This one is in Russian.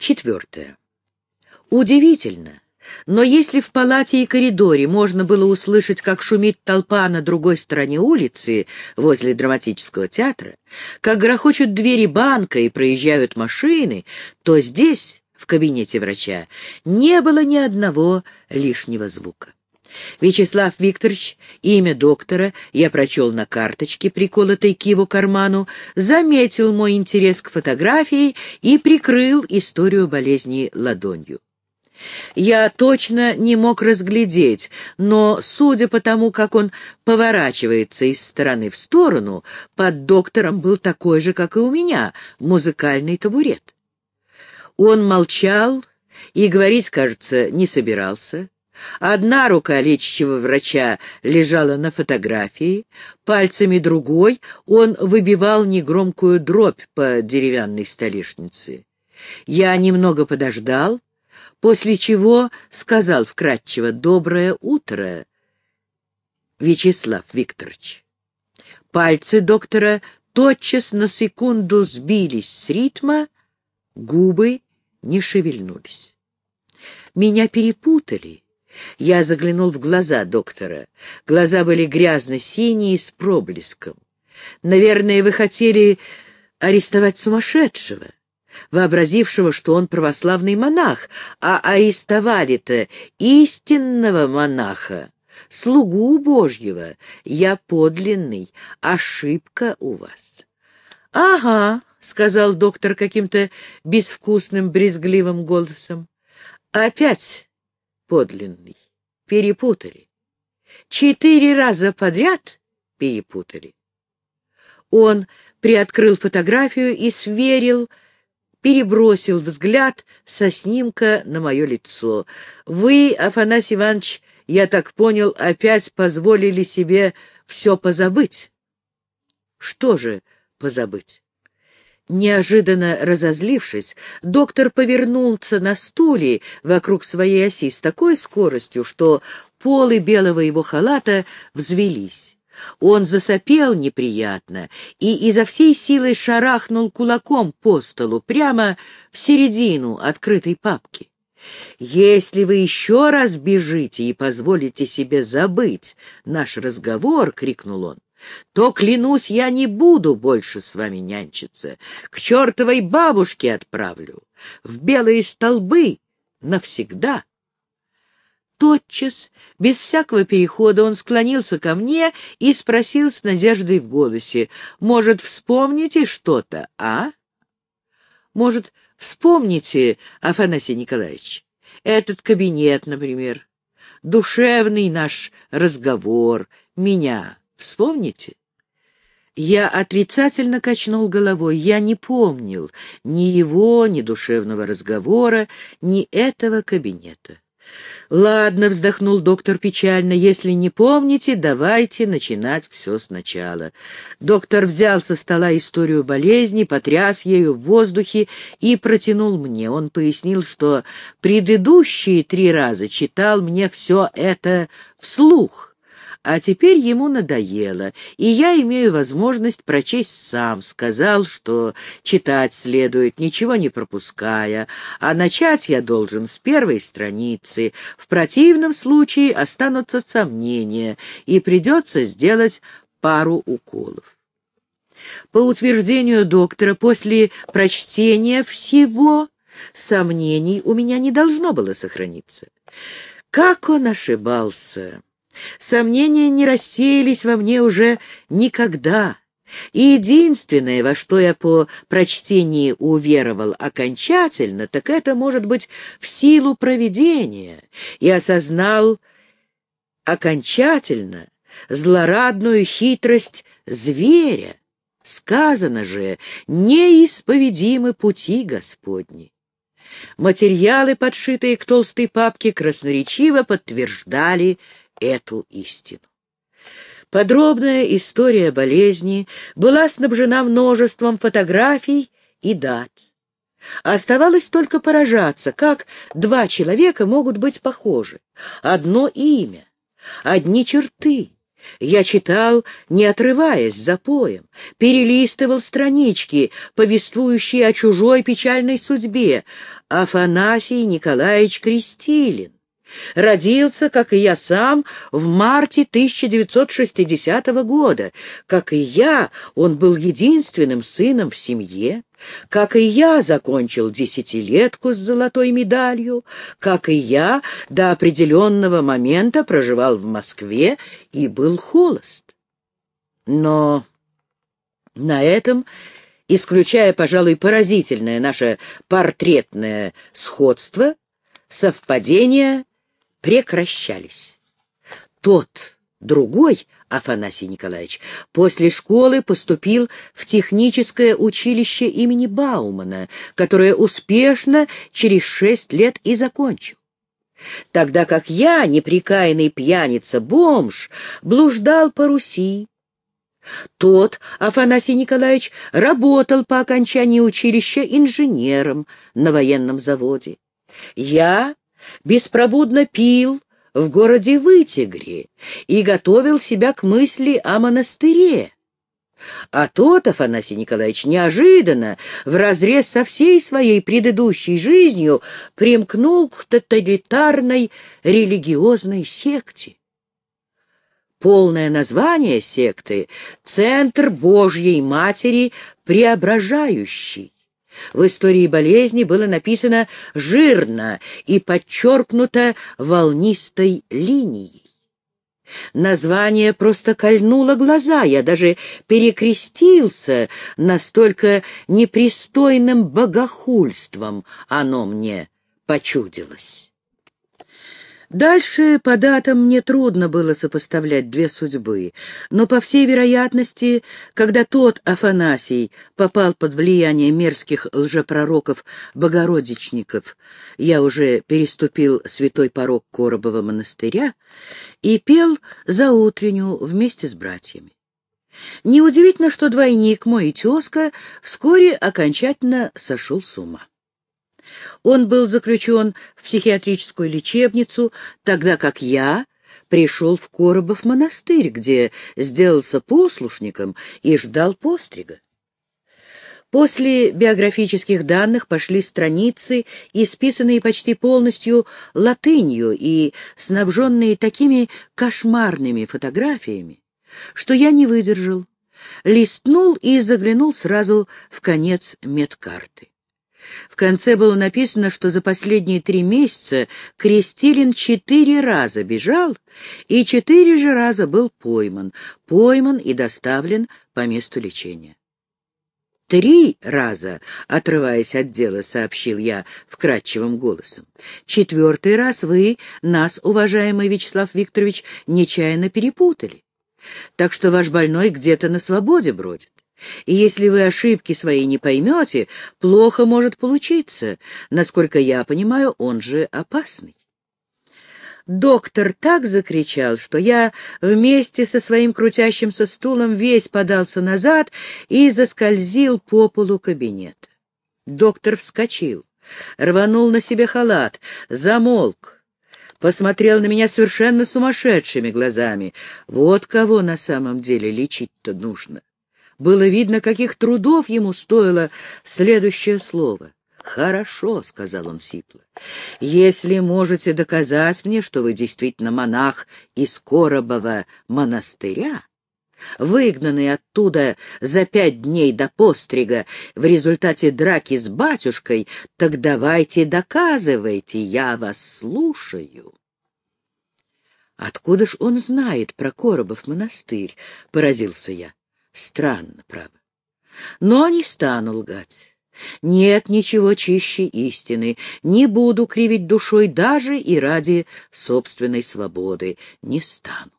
Четвертое. Удивительно, но если в палате и коридоре можно было услышать, как шумит толпа на другой стороне улицы, возле драматического театра, как грохочут двери банка и проезжают машины, то здесь, в кабинете врача, не было ни одного лишнего звука. Вячеслав Викторович, имя доктора, я прочел на карточке, приколотой к его карману, заметил мой интерес к фотографии и прикрыл историю болезни ладонью. Я точно не мог разглядеть, но, судя по тому, как он поворачивается из стороны в сторону, под доктором был такой же, как и у меня, музыкальный табурет. Он молчал и говорить, кажется, не собирался. Одна рука лечащего врача лежала на фотографии, пальцами другой он выбивал негромкую дробь по деревянной столешнице. Я немного подождал, после чего сказал вкратчиво «Доброе утро, Вячеслав Викторович». Пальцы доктора тотчас на секунду сбились с ритма, губы не шевельнулись. Меня перепутали. Я заглянул в глаза доктора. Глаза были грязно-синие с проблеском. Наверное, вы хотели арестовать сумасшедшего вообразившего, что он православный монах, а арестовали-то истинного монаха, слугу Божьего. Я подлинный, ошибка у вас. — Ага, — сказал доктор каким-то безвкусным, брезгливым голосом. — Опять подлинный. Перепутали. Четыре раза подряд перепутали. Он приоткрыл фотографию и сверил перебросил взгляд со снимка на мое лицо. «Вы, Афанасий Иванович, я так понял, опять позволили себе все позабыть». «Что же позабыть?» Неожиданно разозлившись, доктор повернулся на стуле вокруг своей оси с такой скоростью, что полы белого его халата взвелись. Он засопел неприятно и изо всей силы шарахнул кулаком по столу прямо в середину открытой папки. «Если вы еще раз бежите и позволите себе забыть наш разговор, — крикнул он, — то, клянусь, я не буду больше с вами нянчиться. К чертовой бабушке отправлю, в белые столбы навсегда» тотчас, без всякого перехода, он склонился ко мне и спросил с надеждой в голосе, «Может, вспомните что-то, а?» «Может, вспомните, Афанасий Николаевич, этот кабинет, например, душевный наш разговор, меня вспомните?» Я отрицательно качнул головой. Я не помнил ни его, ни душевного разговора, ни этого кабинета. «Ладно», — вздохнул доктор печально, — «если не помните, давайте начинать все сначала». Доктор взял со стола историю болезни, потряс ею в воздухе и протянул мне. Он пояснил, что предыдущие три раза читал мне все это вслух а теперь ему надоело, и я имею возможность прочесть сам. Сказал, что читать следует, ничего не пропуская, а начать я должен с первой страницы. В противном случае останутся сомнения, и придется сделать пару уколов. По утверждению доктора, после прочтения всего сомнений у меня не должно было сохраниться. Как он ошибался! Сомнения не рассеялись во мне уже никогда. И единственное, во что я по прочтении уверовал окончательно, так это, может быть, в силу провидения, и осознал окончательно злорадную хитрость зверя. Сказано же, неисповедимы пути Господни. Материалы, подшитые к толстой папке, красноречиво подтверждали эту истину. Подробная история болезни была снабжена множеством фотографий и дат. Оставалось только поражаться, как два человека могут быть похожи. Одно имя, одни черты, Я читал, не отрываясь за поем, перелистывал странички, повествующие о чужой печальной судьбе. Афанасий Николаевич Крестилин. Родился, как и я сам, в марте 1960 года. Как и я, он был единственным сыном в семье. Как и я, закончил десятилетку с золотой медалью. Как и я, до определенного момента проживал в Москве и был холост. Но на этом, исключая, пожалуй, поразительное наше портретное сходство, совпадение прекращались. Тот, другой, Афанасий Николаевич, после школы поступил в техническое училище имени Баумана, которое успешно через шесть лет и закончил. Тогда как я, неприкаянный пьяница-бомж, блуждал по Руси. Тот, Афанасий Николаевич, работал по окончании училища инженером на военном заводе. Я беспробудно пил в городе Вытегре и готовил себя к мысли о монастыре. А тот, Афанасий Николаевич, неожиданно, вразрез со всей своей предыдущей жизнью, примкнул к тоталитарной религиозной секте. Полное название секты — «Центр Божьей Матери Преображающий». В истории болезни было написано жирно и подчеркнуто волнистой линией. Название просто кольнуло глаза, я даже перекрестился, настолько непристойным богохульством оно мне почудилось. Дальше по датам мне трудно было сопоставлять две судьбы, но, по всей вероятности, когда тот Афанасий попал под влияние мерзких лжепророков-богородичников, я уже переступил святой порог Коробова монастыря и пел за утренню вместе с братьями. Неудивительно, что двойник мой и тезка вскоре окончательно сошел с ума. Он был заключен в психиатрическую лечебницу, тогда как я пришел в Коробов монастырь, где сделался послушником и ждал пострига. После биографических данных пошли страницы, исписанные почти полностью латынью и снабженные такими кошмарными фотографиями, что я не выдержал, листнул и заглянул сразу в конец медкарты. В конце было написано, что за последние три месяца Крестилин четыре раза бежал и четыре же раза был пойман, пойман и доставлен по месту лечения. «Три раза, отрываясь от дела, сообщил я вкрадчивым голосом. Четвертый раз вы нас, уважаемый Вячеслав Викторович, нечаянно перепутали. Так что ваш больной где-то на свободе бродит. И если вы ошибки свои не поймете, плохо может получиться. Насколько я понимаю, он же опасный. Доктор так закричал, что я вместе со своим крутящимся стулом весь подался назад и заскользил по полу кабинета. Доктор вскочил, рванул на себе халат, замолк, посмотрел на меня совершенно сумасшедшими глазами. Вот кого на самом деле лечить-то нужно. Было видно, каких трудов ему стоило следующее слово. «Хорошо», — сказал он сипло, — «если можете доказать мне, что вы действительно монах из Коробова монастыря, выгнанный оттуда за пять дней до пострига в результате драки с батюшкой, так давайте доказывайте, я вас слушаю». «Откуда ж он знает про Коробов монастырь?» — поразился я. Странно, право. Но не стану лгать. Нет ничего чище истины. Не буду кривить душой даже и ради собственной свободы. Не стану.